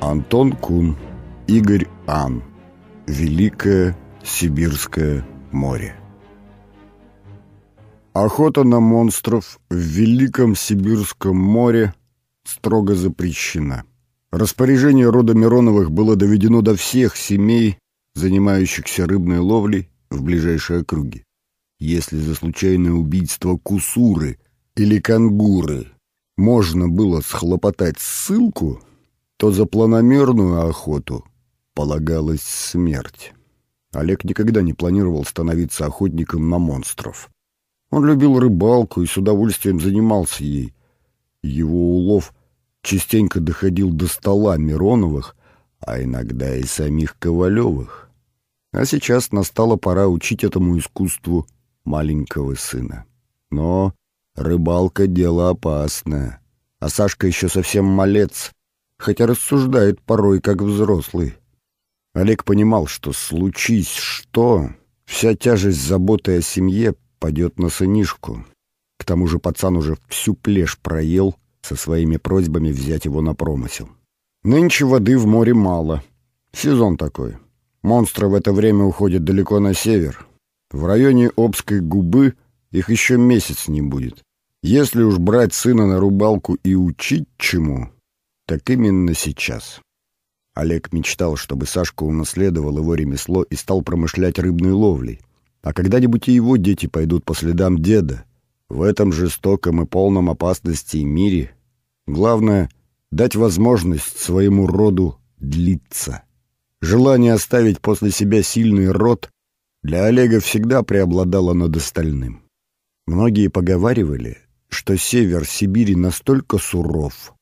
Антон Кун, Игорь Ан. Великое Сибирское море. Охота на монстров в Великом Сибирском море строго запрещена. Распоряжение рода Мироновых было доведено до всех семей, занимающихся рыбной ловлей в ближайшей округе. Если за случайное убийство кусуры или кангуры можно было схлопотать ссылку, то за планомерную охоту полагалась смерть. Олег никогда не планировал становиться охотником на монстров. Он любил рыбалку и с удовольствием занимался ей. Его улов частенько доходил до стола Мироновых, а иногда и самих Ковалевых. А сейчас настала пора учить этому искусству маленького сына. Но рыбалка — дело опасное, а Сашка еще совсем малец, хотя рассуждает порой как взрослый. Олег понимал, что случись что, вся тяжесть заботы о семье падет на сынишку. К тому же пацан уже всю плешь проел со своими просьбами взять его на промысел. Нынче воды в море мало. Сезон такой. Монстры в это время уходят далеко на север. В районе Обской губы их еще месяц не будет. Если уж брать сына на рыбалку и учить чему, так именно сейчас. Олег мечтал, чтобы Сашка унаследовал его ремесло и стал промышлять рыбной ловлей. А когда-нибудь и его дети пойдут по следам деда. В этом жестоком и полном опасности мире главное — дать возможность своему роду длиться. Желание оставить после себя сильный род для Олега всегда преобладало над остальным. Многие поговаривали, что север Сибири настолько суров,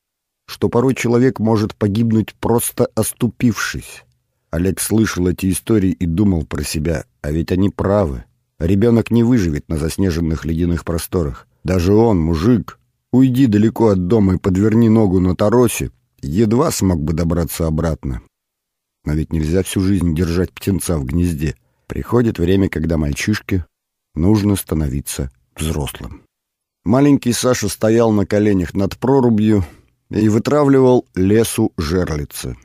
что порой человек может погибнуть просто оступившись. Олег слышал эти истории и думал про себя, а ведь они правы. Ребенок не выживет на заснеженных ледяных просторах. Даже он, мужик, уйди далеко от дома и подверни ногу на торосе, едва смог бы добраться обратно. Но ведь нельзя всю жизнь держать птенца в гнезде. Приходит время, когда мальчишке нужно становиться взрослым. Маленький Саша стоял на коленях над прорубью, и вытравливал лесу жерлицы.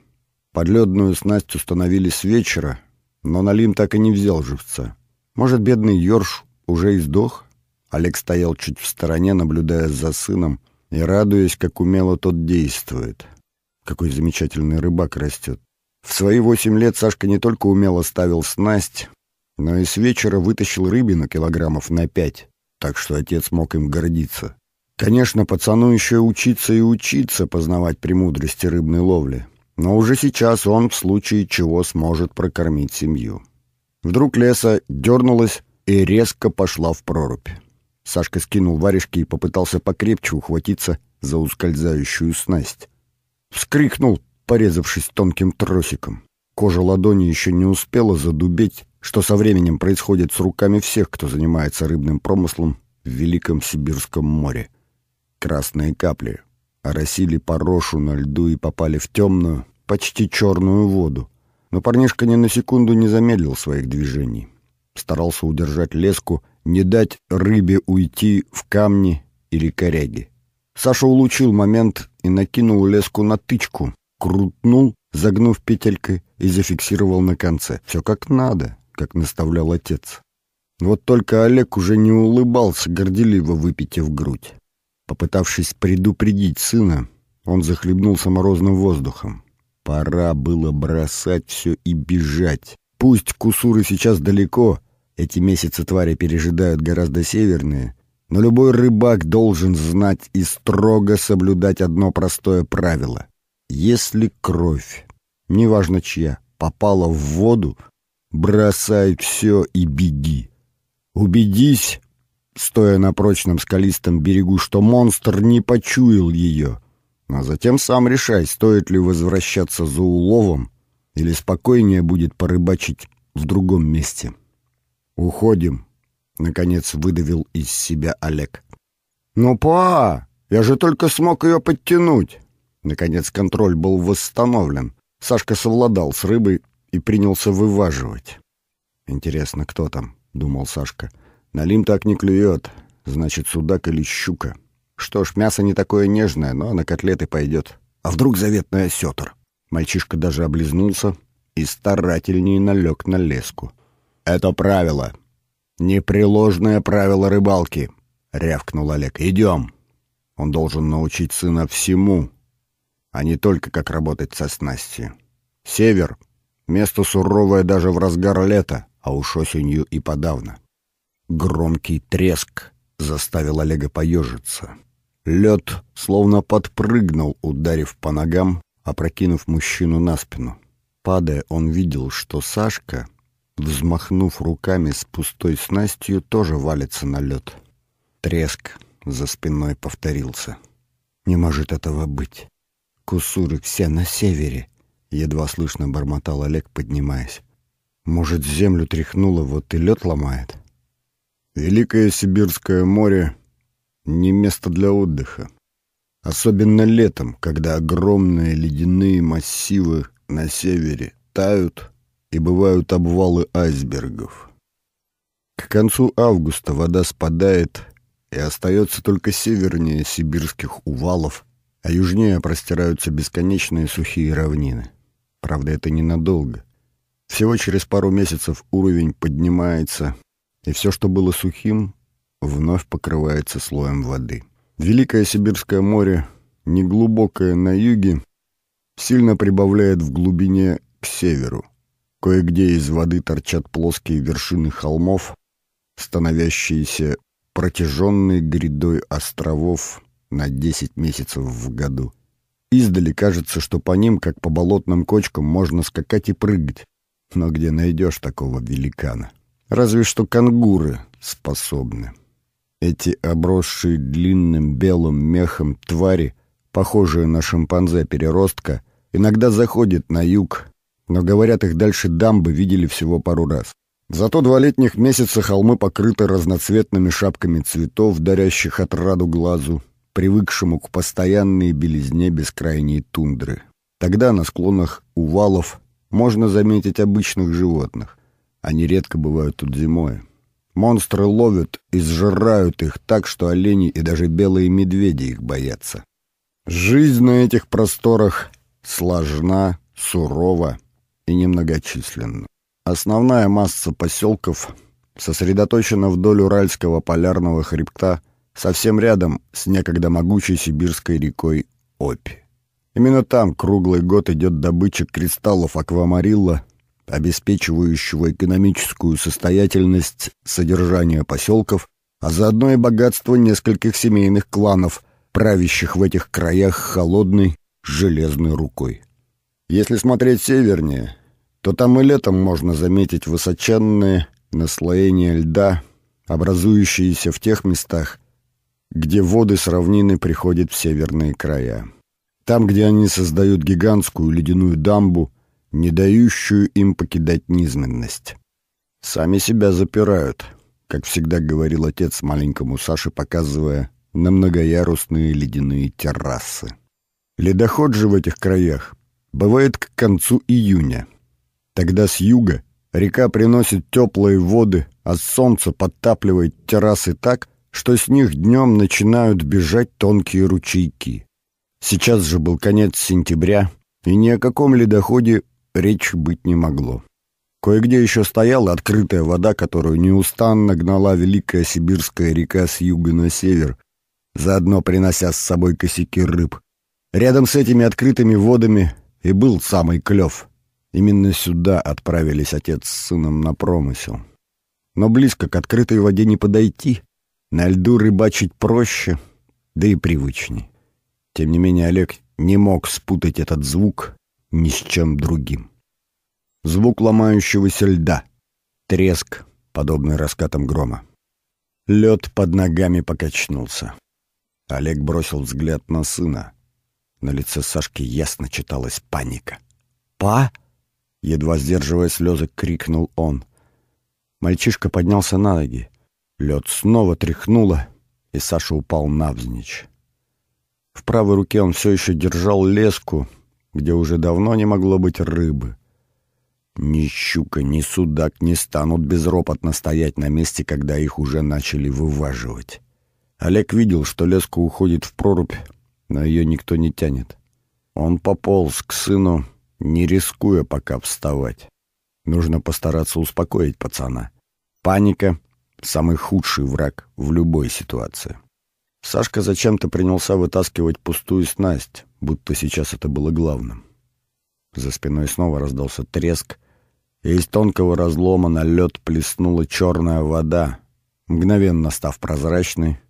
Подледную снасть установили с вечера, но Налим так и не взял живца. Может, бедный Йорш уже издох? Олег стоял чуть в стороне, наблюдая за сыном и радуясь, как умело тот действует. Какой замечательный рыбак растет. В свои восемь лет Сашка не только умело ставил снасть, но и с вечера вытащил рыбину килограммов на пять, так что отец мог им гордиться. Конечно, пацану еще учиться и учиться познавать премудрости рыбной ловли, но уже сейчас он в случае чего сможет прокормить семью. Вдруг леса дернулась и резко пошла в прорубь. Сашка скинул варежки и попытался покрепче ухватиться за ускользающую снасть. Вскрикнул, порезавшись тонким тросиком. Кожа ладони еще не успела задубеть, что со временем происходит с руками всех, кто занимается рыбным промыслом в Великом Сибирском море. Красные капли оросили порошу на льду и попали в темную, почти черную воду. Но парнишка ни на секунду не замедлил своих движений. Старался удержать леску, не дать рыбе уйти в камни или коряги. Саша улучил момент и накинул леску на тычку, крутнул, загнув петелькой и зафиксировал на конце. Все как надо, как наставлял отец. Вот только Олег уже не улыбался, горделиво выпитив грудь. Попытавшись предупредить сына, он захлебнулся морозным воздухом. Пора было бросать все и бежать. Пусть кусуры сейчас далеко, эти месяцы твари пережидают гораздо северные, но любой рыбак должен знать и строго соблюдать одно простое правило. Если кровь, неважно чья, попала в воду, бросай все и беги. Убедись, стоя на прочном скалистом берегу, что монстр не почуял ее. А затем сам решай, стоит ли возвращаться за уловом или спокойнее будет порыбачить в другом месте. «Уходим», — наконец выдавил из себя Олег. «Ну, па, я же только смог ее подтянуть». Наконец контроль был восстановлен. Сашка совладал с рыбой и принялся вываживать. «Интересно, кто там?» — думал Сашка. — Налим так не клюет, значит, судак или щука. Что ж, мясо не такое нежное, но на котлеты пойдет. А вдруг заветный осетр? Мальчишка даже облизнулся и старательнее налег на леску. «Это правило. Непреложное правило рыбалки», — рявкнул Олег. «Идем». Он должен научить сына всему, а не только как работать со снастью. Север — место суровое даже в разгар лета, а уж осенью и подавно. Громкий треск заставил Олега поежиться. Лед словно подпрыгнул, ударив по ногам, опрокинув мужчину на спину. Падая, он видел, что Сашка, взмахнув руками с пустой снастью, тоже валится на лед. Треск за спиной повторился. «Не может этого быть. Кусуры все на севере», — едва слышно бормотал Олег, поднимаясь. «Может, землю тряхнуло, вот и лед ломает?» Великое Сибирское море — не место для отдыха. Особенно летом, когда огромные ледяные массивы на севере тают и бывают обвалы айсбергов. К концу августа вода спадает, и остается только севернее сибирских увалов, а южнее простираются бесконечные сухие равнины. Правда, это ненадолго. Всего через пару месяцев уровень поднимается и все, что было сухим, вновь покрывается слоем воды. Великое Сибирское море, неглубокое на юге, сильно прибавляет в глубине к северу. Кое-где из воды торчат плоские вершины холмов, становящиеся протяженной грядой островов на 10 месяцев в году. Издали кажется, что по ним, как по болотным кочкам, можно скакать и прыгать. Но где найдешь такого великана? Разве что кангуры способны. Эти обросшие длинным белым мехом твари, похожие на шимпанзе-переростка, иногда заходят на юг, но, говорят, их дальше дамбы видели всего пару раз. Зато два летних месяца холмы покрыты разноцветными шапками цветов, дарящих отраду глазу, привыкшему к постоянной белизне бескрайней тундры. Тогда на склонах увалов можно заметить обычных животных. Они редко бывают тут зимой. Монстры ловят и сжирают их так, что олени и даже белые медведи их боятся. Жизнь на этих просторах сложна, сурова и немногочисленна. Основная масса поселков сосредоточена вдоль Уральского полярного хребта, совсем рядом с некогда могучей сибирской рекой Обь. Именно там круглый год идет добыча кристаллов аквамарилла обеспечивающего экономическую состоятельность содержания поселков, а заодно и богатство нескольких семейных кланов, правящих в этих краях холодной железной рукой. Если смотреть севернее, то там и летом можно заметить высоченные наслоения льда, образующиеся в тех местах, где воды с равнины приходят в северные края. Там, где они создают гигантскую ледяную дамбу, не дающую им покидать низменность. Сами себя запирают, как всегда говорил отец маленькому Саше, показывая на многоярусные ледяные террасы. Ледоход же в этих краях бывает к концу июня. Тогда с юга река приносит теплые воды, а солнце подтапливает террасы так, что с них днем начинают бежать тонкие ручейки. Сейчас же был конец сентября, и ни о каком ледоходе речи быть не могло. Кое-где еще стояла открытая вода, которую неустанно гнала Великая Сибирская река с юга на север, заодно принося с собой косяки рыб. Рядом с этими открытыми водами и был самый клев. Именно сюда отправились отец с сыном на промысел. Но близко к открытой воде не подойти. На льду рыбачить проще, да и привычней. Тем не менее Олег не мог спутать этот звук ни с чем другим. Звук ломающегося льда. Треск, подобный раскатам грома. Лед под ногами покачнулся. Олег бросил взгляд на сына. На лице Сашки ясно читалась паника. «Па!» — едва сдерживая слезы, крикнул он. Мальчишка поднялся на ноги. Лед снова тряхнуло, и Саша упал навзничь. В правой руке он все еще держал леску, где уже давно не могло быть рыбы. Ни щука, ни судак не станут безропотно стоять на месте, когда их уже начали вываживать. Олег видел, что леска уходит в прорубь, но ее никто не тянет. Он пополз к сыну не рискуя пока вставать. Нужно постараться успокоить пацана. Паника — самый худший враг в любой ситуации. Сашка зачем-то принялся вытаскивать пустую снасть, будто сейчас это было главным. За спиной снова раздался треск, и из тонкого разлома на лед плеснула черная вода, мгновенно став прозрачной,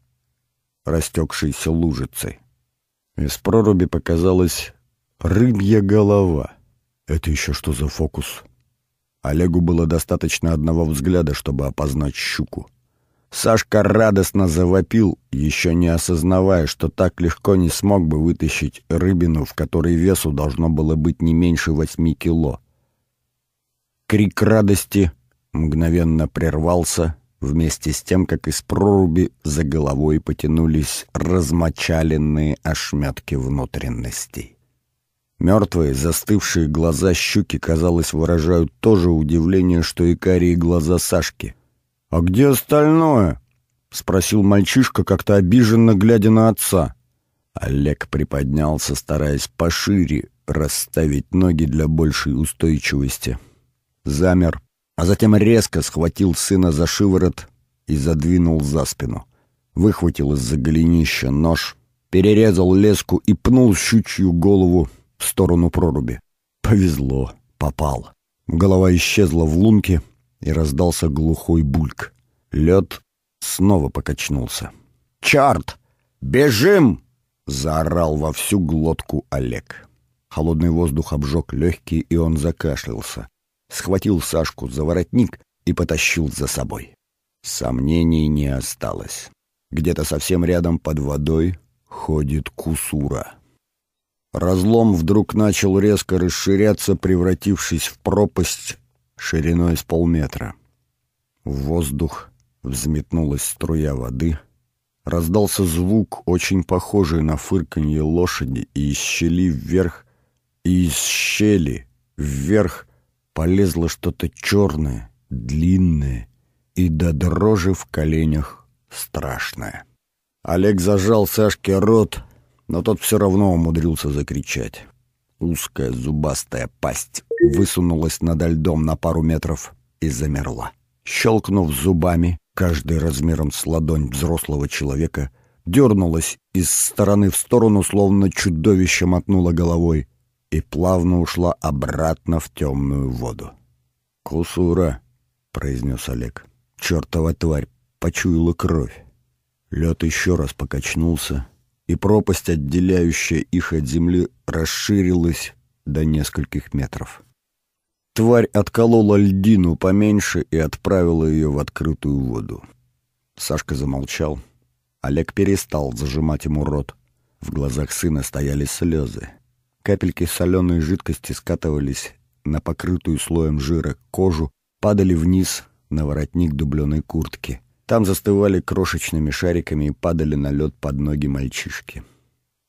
растекшейся лужицей. Из проруби показалась рыбья голова. Это еще что за фокус? Олегу было достаточно одного взгляда, чтобы опознать щуку. Сашка радостно завопил, еще не осознавая, что так легко не смог бы вытащить рыбину, в которой весу должно было быть не меньше восьми кило. Крик радости мгновенно прервался вместе с тем, как из проруби за головой потянулись размочаленные ошметки внутренностей. Мертвые, застывшие глаза щуки, казалось, выражают то же удивление, что и карие глаза Сашки. «А где остальное?» — спросил мальчишка, как-то обиженно глядя на отца. Олег приподнялся, стараясь пошире расставить ноги для большей устойчивости. Замер, а затем резко схватил сына за шиворот и задвинул за спину. Выхватил из-за голенища нож, перерезал леску и пнул щучью голову в сторону проруби. Повезло, попал. Голова исчезла в лунке, и раздался глухой бульк. Лед снова покачнулся. «Чарт! Бежим!» — заорал во всю глотку Олег. Холодный воздух обжег легкие, и он закашлялся. Схватил Сашку за воротник и потащил за собой. Сомнений не осталось. Где-то совсем рядом под водой ходит кусура. Разлом вдруг начал резко расширяться, превратившись в пропасть шириной с полметра. В воздух взметнулась струя воды, раздался звук, очень похожий на фырканье лошади, и из щели вверх, и из щели вверх полезло что-то черное, длинное и до дрожи в коленях страшное. Олег зажал Сашке рот, но тот все равно умудрился закричать. Узкая зубастая пасть высунулась над льдом на пару метров и замерла. Щелкнув зубами, каждый размером с ладонь взрослого человека, дернулась из стороны в сторону, словно чудовище мотнуло головой, и плавно ушла обратно в темную воду. «Кусура», — произнес Олег, — «чертова тварь почуяла кровь». Лед еще раз покачнулся, и пропасть, отделяющая их от земли, расширилась до нескольких метров. Тварь отколола льдину поменьше и отправила ее в открытую воду. Сашка замолчал. Олег перестал зажимать ему рот. В глазах сына стояли слезы. Капельки соленой жидкости скатывались на покрытую слоем жира кожу, падали вниз на воротник дубленой куртки — там застывали крошечными шариками и падали на лед под ноги мальчишки.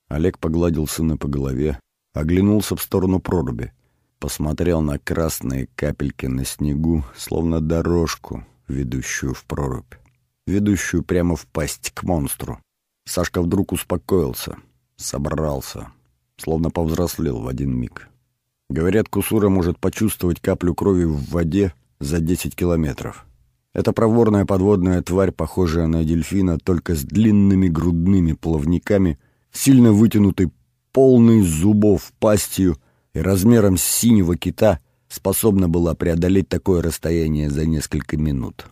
Олег погладил сына по голове, оглянулся в сторону проруби, посмотрел на красные капельки на снегу, словно дорожку, ведущую в прорубь, ведущую прямо в пасть к монстру. Сашка вдруг успокоился, собрался, словно повзрослел в один миг. Говорят, Кусура может почувствовать каплю крови в воде за 10 километров. Эта проворная подводная тварь, похожая на дельфина, только с длинными грудными плавниками, сильно вытянутой, полной зубов пастью и размером с синего кита, способна была преодолеть такое расстояние за несколько минут.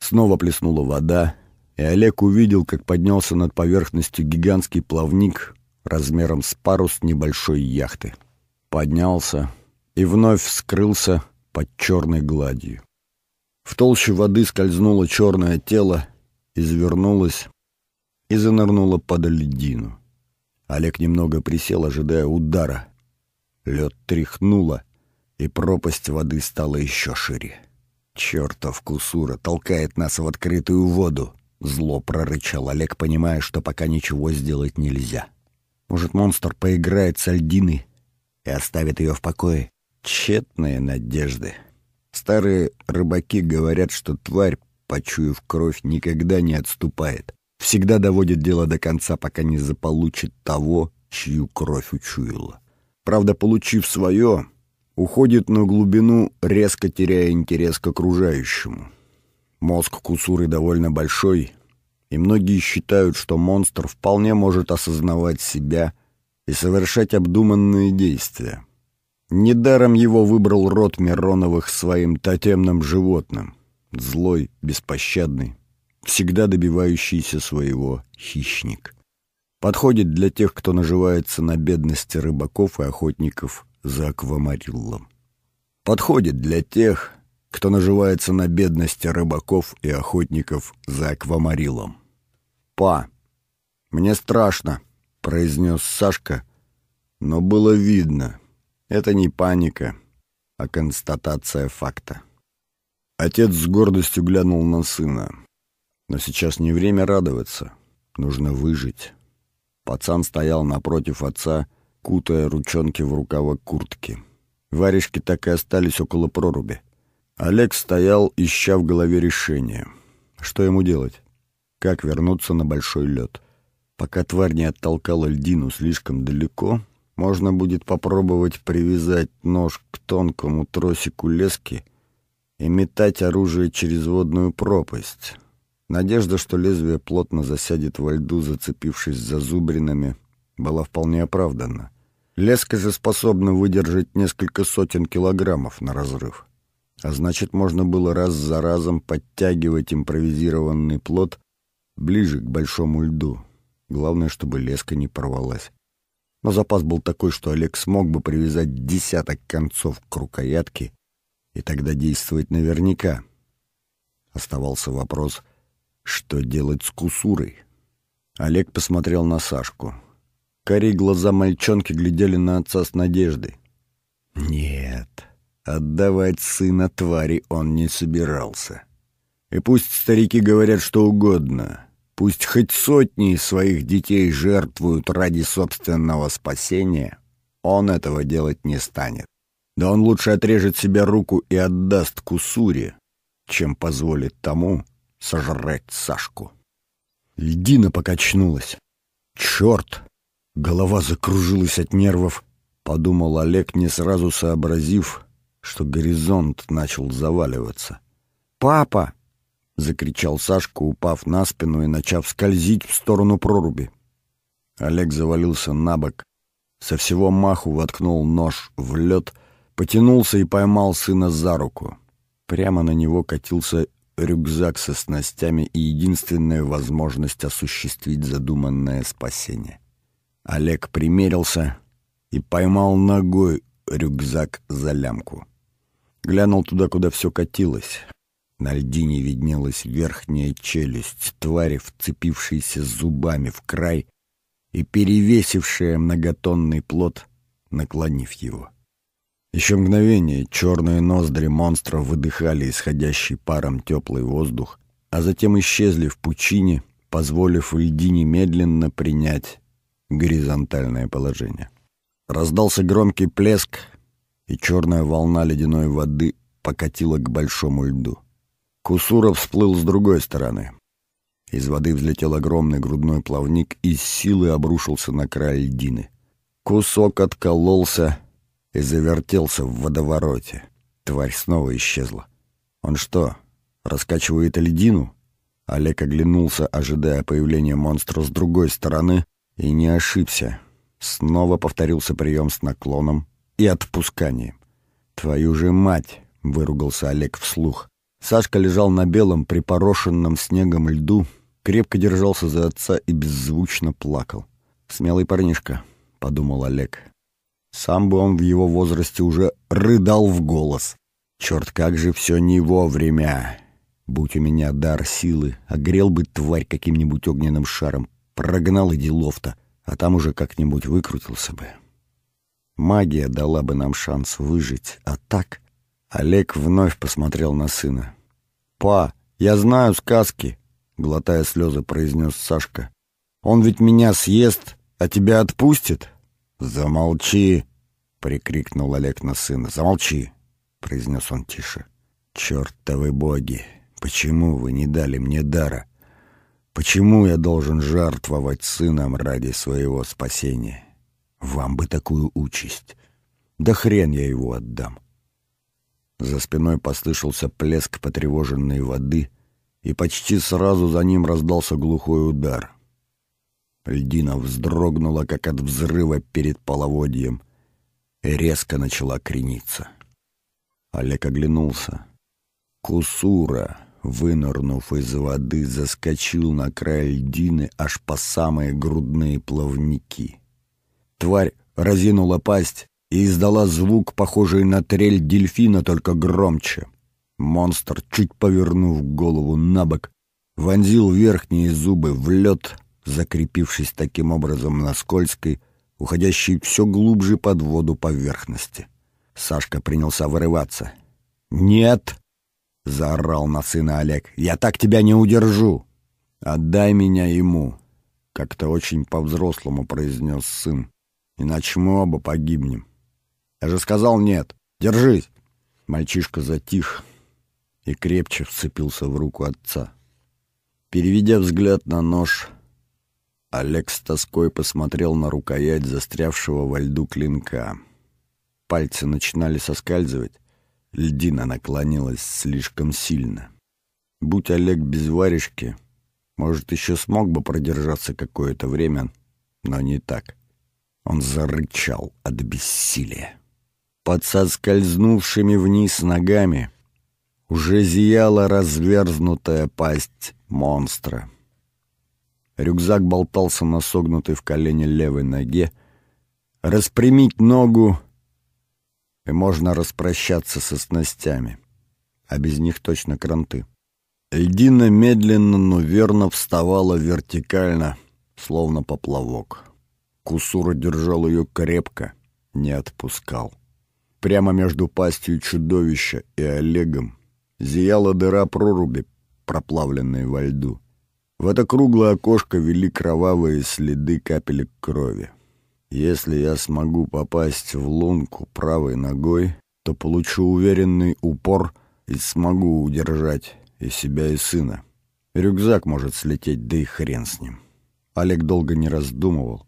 Снова плеснула вода, и Олег увидел, как поднялся над поверхностью гигантский плавник размером с парус небольшой яхты. Поднялся и вновь скрылся под черной гладью. В толще воды скользнуло черное тело, извернулось и занырнуло под льдину. Олег немного присел, ожидая удара. Лед тряхнуло, и пропасть воды стала еще шире. «Чертов кусура толкает нас в открытую воду!» Зло прорычал Олег, понимая, что пока ничего сделать нельзя. «Может, монстр поиграет с льдиной и оставит ее в покое?» Тщетные надежды. Старые рыбаки говорят, что тварь, почуяв кровь, никогда не отступает. Всегда доводит дело до конца, пока не заполучит того, чью кровь учуяла. правда, получив свое, уходит на глубину, резко теряя интерес к окружающему. Мозг Кусуры довольно большой, и многие считают, что монстр вполне может осознавать себя и совершать обдуманные действия. Недаром его выбрал род Мироновых своим тотемным животным. Злой, беспощадный, всегда добивающийся своего хищник. Подходит для тех, кто наживается на бедности рыбаков и охотников за аквамариллом. Подходит для тех, кто наживается на бедности рыбаков и охотников за аквамарилом. «Па, мне страшно», — произнес Сашка, но было видно, это не паника, а констатация факта. Отец с гордостью глянул на сына. Но сейчас не время радоваться, нужно выжить. Пацан стоял напротив отца, кутая ручонки в рукава куртки. Варежки так и остались около проруби. Олег стоял, ища в голове решение. Что ему делать? Как вернуться на большой лед? Пока тварь не оттолкала льдину слишком далеко, можно будет попробовать привязать нож к тонкому тросику лески и метать оружие через водную пропасть. Надежда, что лезвие плотно засядет во льду, зацепившись за зубринами, была вполне оправдана. Леска же способна выдержать несколько сотен килограммов на разрыв. А значит, можно было раз за разом подтягивать импровизированный плод ближе к большому льду. Главное, чтобы леска не порвалась. Но запас был такой, что Олег смог бы привязать десяток концов к рукоятке и тогда действовать наверняка. Оставался вопрос, что делать с кусурой. Олег посмотрел на Сашку. Кори глаза мальчонки глядели на отца с надеждой. Нет, отдавать сына твари он не собирался. И пусть старики говорят что угодно, пусть хоть сотни своих детей жертвуют ради собственного спасения, он этого делать не станет. Да он лучше отрежет себе руку и отдаст кусуре, чем позволит тому сожрать Сашку. Льдина покачнулась. «Черт!» Голова закружилась от нервов, подумал Олег, не сразу сообразив, что горизонт начал заваливаться. «Папа!» — закричал Сашка, упав на спину и начав скользить в сторону проруби. Олег завалился на бок, со всего маху воткнул нож в лед, потянулся и поймал сына за руку. Прямо на него катился рюкзак со снастями и единственная возможность осуществить задуманное спасение. Олег примерился и поймал ногой рюкзак за лямку. Глянул туда, куда все катилось. На льдине виднелась верхняя челюсть твари, вцепившейся зубами в край и перевесившая многотонный плод, наклонив его. Еще мгновение черные ноздри монстра выдыхали исходящий паром теплый воздух, а затем исчезли в пучине, позволив льдине медленно принять горизонтальное положение. Раздался громкий плеск, и черная волна ледяной воды покатила к большому льду. Кусуров всплыл с другой стороны. Из воды взлетел огромный грудной плавник и с силы обрушился на край льдины. Кусок откололся и завертелся в водовороте. Тварь снова исчезла. Он что, раскачивает льдину? Олег оглянулся, ожидая появления монстра с другой стороны, и не ошибся. Снова повторился прием с наклоном и отпусканием. «Твою же мать!» — выругался Олег вслух. Сашка лежал на белом, припорошенном снегом льду, крепко держался за отца и беззвучно плакал. «Смелый парнишка», — подумал Олег. Сам бы он в его возрасте уже рыдал в голос. Черт, как же все не вовремя. Будь у меня дар силы, огрел бы тварь каким-нибудь огненным шаром, прогнал и делов-то, а там уже как-нибудь выкрутился бы. Магия дала бы нам шанс выжить, а так... Олег вновь посмотрел на сына. «Па, я знаю сказки», — глотая слезы, произнес Сашка. «Он ведь меня съест, а тебя отпустит?» «Замолчи!» — прикрикнул Олег на сына. «Замолчи!» — произнес он тише. «Чертовы боги! Почему вы не дали мне дара? Почему я должен жертвовать сыном ради своего спасения? Вам бы такую участь. Да хрен я его отдам. За спиной послышался плеск потревоженной воды, и почти сразу за ним раздался глухой удар. Льдина вздрогнула, как от взрыва перед половодьем, и резко начала крениться. Олег оглянулся. Кусура, вынырнув из воды, заскочил на край льдины аж по самые грудные плавники. Тварь разинула пасть и издала звук, похожий на трель дельфина, только громче. Монстр, чуть повернув голову на бок, вонзил верхние зубы в лед, закрепившись таким образом на скользкой, уходящей все глубже под воду поверхности. Сашка принялся вырываться. «Нет!» — заорал на сына Олег. «Я так тебя не удержу! Отдай меня ему!» — как-то очень по-взрослому произнес сын. «Иначе мы оба погибнем». Я же сказал нет. Держись!» Мальчишка затих и крепче вцепился в руку отца. Переведя взгляд на нож, Олег с тоской посмотрел на рукоять застрявшего во льду клинка. Пальцы начинали соскальзывать, льдина наклонилась слишком сильно. Будь Олег без варежки, может, еще смог бы продержаться какое-то время, но не так. Он зарычал от бессилия. Под соскользнувшими вниз ногами уже зияла разверзнутая пасть монстра. Рюкзак болтался на согнутой в колене левой ноге. Распрямить ногу, и можно распрощаться со снастями, а без них точно кранты. Льдина медленно, но верно вставала вертикально, словно поплавок. Кусура держал ее крепко, не отпускал. Прямо между пастью чудовища и Олегом зияла дыра проруби, проплавленной во льду. В это круглое окошко вели кровавые следы капелек крови. Если я смогу попасть в лунку правой ногой, то получу уверенный упор и смогу удержать и себя, и сына. Рюкзак может слететь, да и хрен с ним. Олег долго не раздумывал.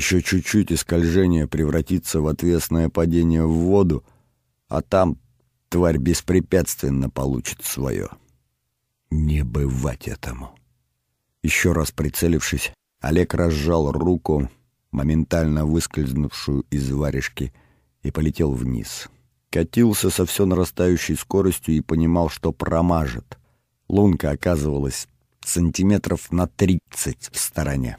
Еще чуть-чуть и скольжение превратится в отвесное падение в воду, а там тварь беспрепятственно получит свое. Не бывать этому. Еще раз прицелившись, Олег разжал руку, моментально выскользнувшую из варежки, и полетел вниз. Катился со все нарастающей скоростью и понимал, что промажет. Лунка оказывалась сантиметров на тридцать в стороне.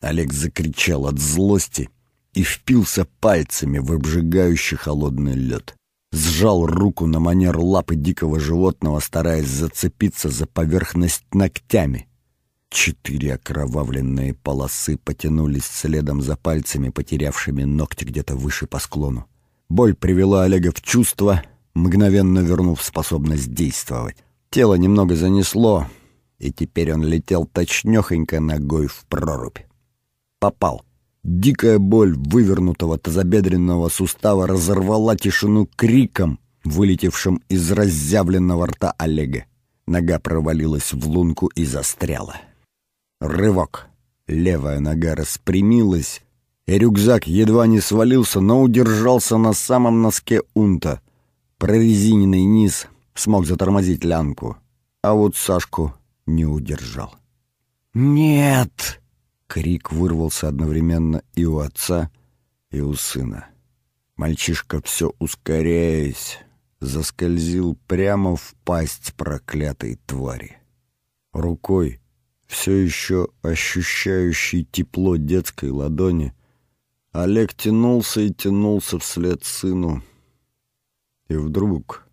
Олег закричал от злости и впился пальцами в обжигающий холодный лед. Сжал руку на манер лапы дикого животного, стараясь зацепиться за поверхность ногтями. Четыре окровавленные полосы потянулись следом за пальцами, потерявшими ногти где-то выше по склону. Боль привела Олега в чувство, мгновенно вернув способность действовать. Тело немного занесло, и теперь он летел точнёхонько ногой в прорубь попал. Дикая боль вывернутого тазобедренного сустава разорвала тишину криком, вылетевшим из разъявленного рта Олега. Нога провалилась в лунку и застряла. Рывок. Левая нога распрямилась, и рюкзак едва не свалился, но удержался на самом носке унта. Прорезиненный низ смог затормозить лянку, а вот Сашку не удержал. «Нет!» Крик вырвался одновременно и у отца, и у сына. Мальчишка, все ускоряясь, заскользил прямо в пасть проклятой твари. Рукой, все еще ощущающий тепло детской ладони, Олег тянулся и тянулся вслед сыну. И вдруг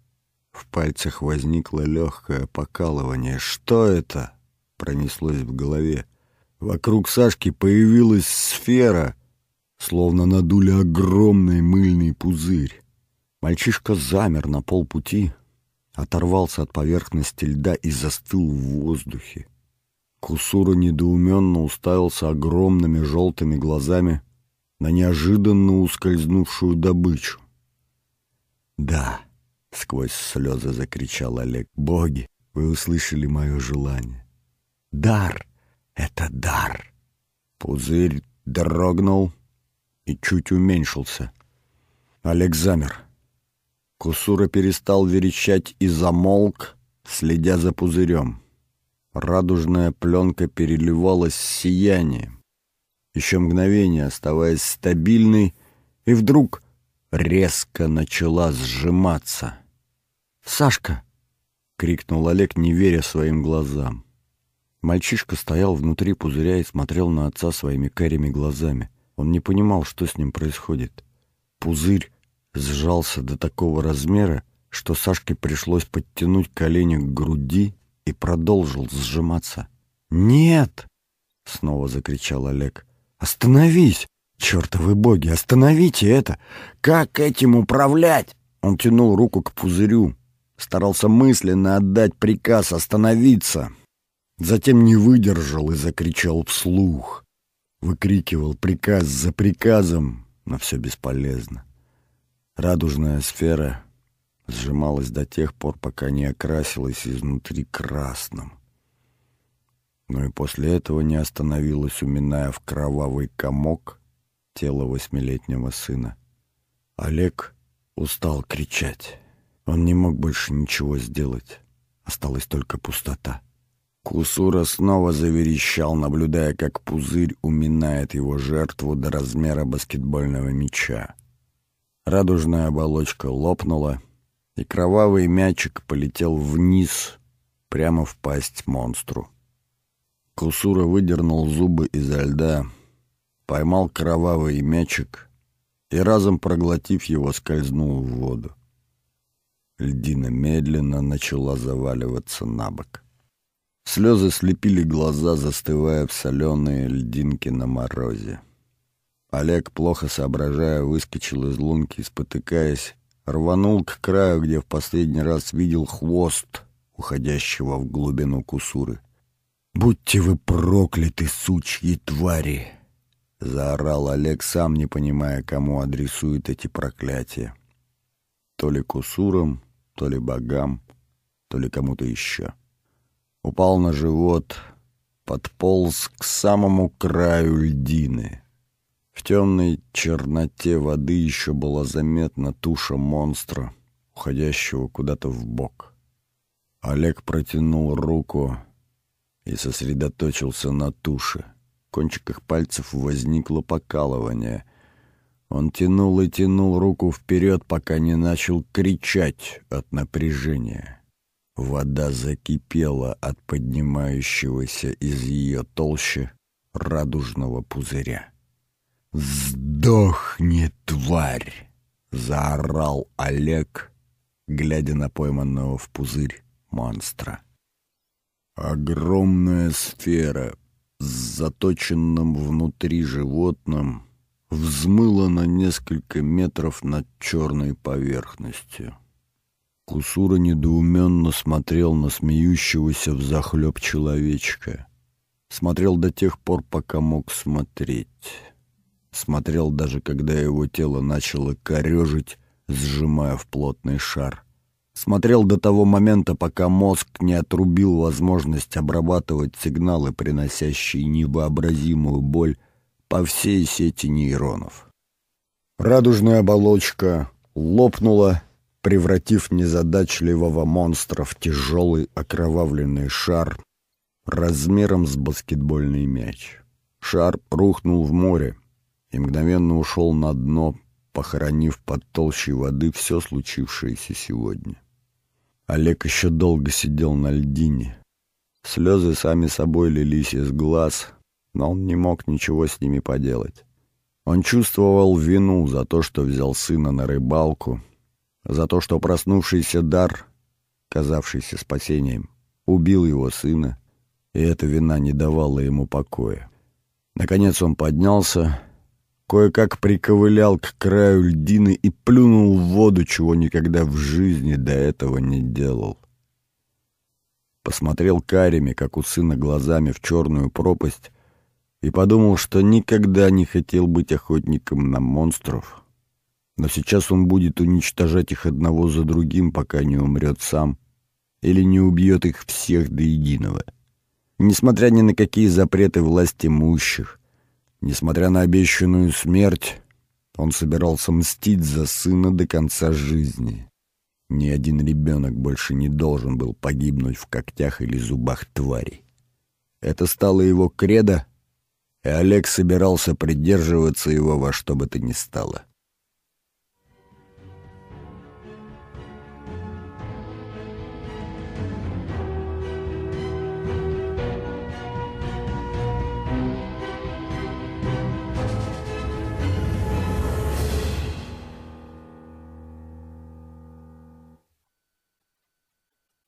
в пальцах возникло легкое покалывание. «Что это?» — пронеслось в голове. Вокруг Сашки появилась сфера, словно надули огромный мыльный пузырь. Мальчишка замер на полпути, оторвался от поверхности льда и застыл в воздухе. Кусура недоуменно уставился огромными желтыми глазами на неожиданно ускользнувшую добычу. «Да!» — сквозь слезы закричал Олег. «Боги, вы услышали мое желание! Дар!» Это дар. Пузырь дрогнул, и чуть уменьшился. Олег замер. Кусура перестал верещать и замолк, следя за пузырем. Радужная пленка переливалась сиянием. Еще мгновение, оставаясь стабильной, и вдруг резко начала сжиматься. «Сашка!» — крикнул Олег, не веря своим глазам. Мальчишка стоял внутри пузыря и смотрел на отца своими карими глазами. Он не понимал, что с ним происходит. Пузырь сжался до такого размера, что Сашке пришлось подтянуть колени к груди и продолжил сжиматься. «Нет!» — снова закричал Олег. «Остановись! Чертовы боги, остановите это! Как этим управлять?» Он тянул руку к пузырю, старался мысленно отдать приказ остановиться. Затем не выдержал и закричал вслух. Выкрикивал приказ за приказом, но все бесполезно. Радужная сфера сжималась до тех пор, пока не окрасилась изнутри красным. Но и после этого не остановилась, уминая в кровавый комок тело восьмилетнего сына. Олег устал кричать. Он не мог больше ничего сделать. Осталась только пустота. Кусура снова заверещал, наблюдая, как пузырь уминает его жертву до размера баскетбольного мяча. Радужная оболочка лопнула, и кровавый мячик полетел вниз, прямо в пасть монстру. Кусура выдернул зубы изо льда, поймал кровавый мячик и, разом проглотив его, скользнул в воду. Льдина медленно начала заваливаться на бок. Слезы слепили глаза, застывая в соленые льдинки на морозе. Олег, плохо соображая, выскочил из лунки, спотыкаясь, рванул к краю, где в последний раз видел хвост, уходящего в глубину кусуры. «Будьте вы прокляты, сучьи твари!» — заорал Олег, сам не понимая, кому адресует эти проклятия. То ли кусурам, то ли богам, то ли кому-то еще. Упал на живот, подполз к самому краю льдины — в темной черноте воды еще была заметна туша монстра, уходящего куда-то в бок. Олег протянул руку и сосредоточился на туше. В кончиках пальцев возникло покалывание. Он тянул и тянул руку вперед, пока не начал кричать от напряжения. Вода закипела от поднимающегося из ее толщи радужного пузыря. «Сдохни, тварь!» — заорал Олег, глядя на пойманного в пузырь монстра. Огромная сфера с заточенным внутри животным взмыла на несколько метров над черной поверхностью. Кусура недоуменно смотрел на смеющегося взахлеб человечка. Смотрел до тех пор, пока мог смотреть смотрел даже когда его тело начало корежить, сжимая в плотный шар. Смотрел до того момента, пока мозг не отрубил возможность обрабатывать сигналы, приносящие невообразимую боль по всей сети нейронов. Радужная оболочка лопнула, превратив незадачливого монстра в тяжелый окровавленный шар размером с баскетбольный мяч. Шар рухнул в море, и мгновенно ушел на дно, похоронив под толщей воды все случившееся сегодня. Олег еще долго сидел на льдине. Слезы сами собой лились из глаз, но он не мог ничего с ними поделать. Он чувствовал вину за то, что взял сына на рыбалку, за то, что проснувшийся дар, казавшийся спасением, убил его сына, и эта вина не давала ему покоя. Наконец он поднялся, кое-как приковылял к краю льдины и плюнул в воду, чего никогда в жизни до этого не делал. Посмотрел карими, как у сына, глазами в черную пропасть и подумал, что никогда не хотел быть охотником на монстров. Но сейчас он будет уничтожать их одного за другим, пока не умрет сам или не убьет их всех до единого. Несмотря ни на какие запреты власти имущих, Несмотря на обещанную смерть, Он собирался мстить за сына до конца жизни. Ни один ребенок больше не должен был погибнуть в когтях или зубах тварей. Это стало его кредо, и Олег собирался придерживаться его во что бы то ни стало.